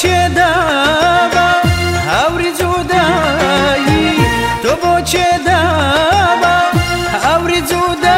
چێ داوا هاوری جودایی تۆ بۆ چێ داوا هاوری جودایی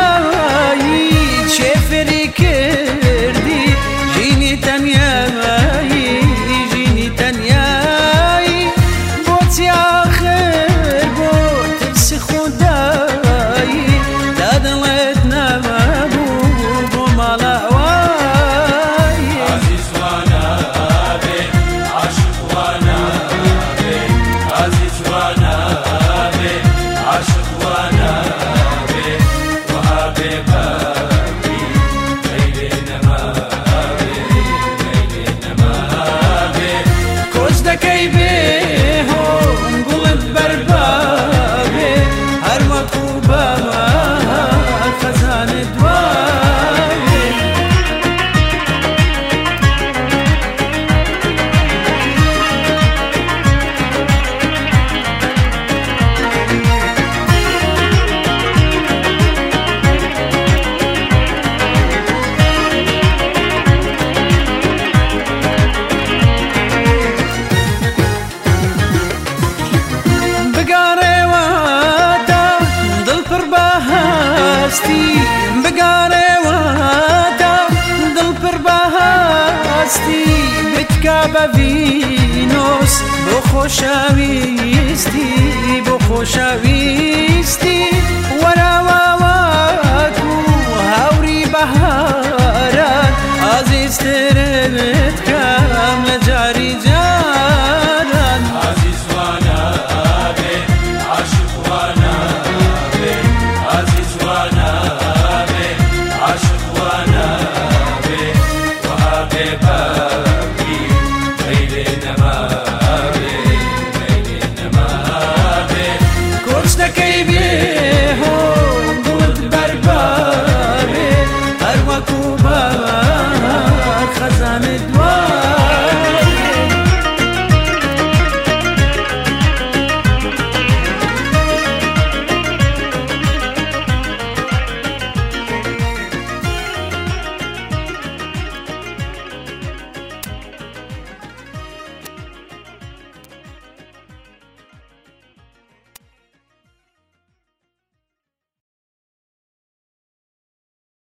هستی واتا و دل پر با هستی بچکا با وینوس بو خوشویستی بو خوشویستی ورا و هوری بهارت عزیز تره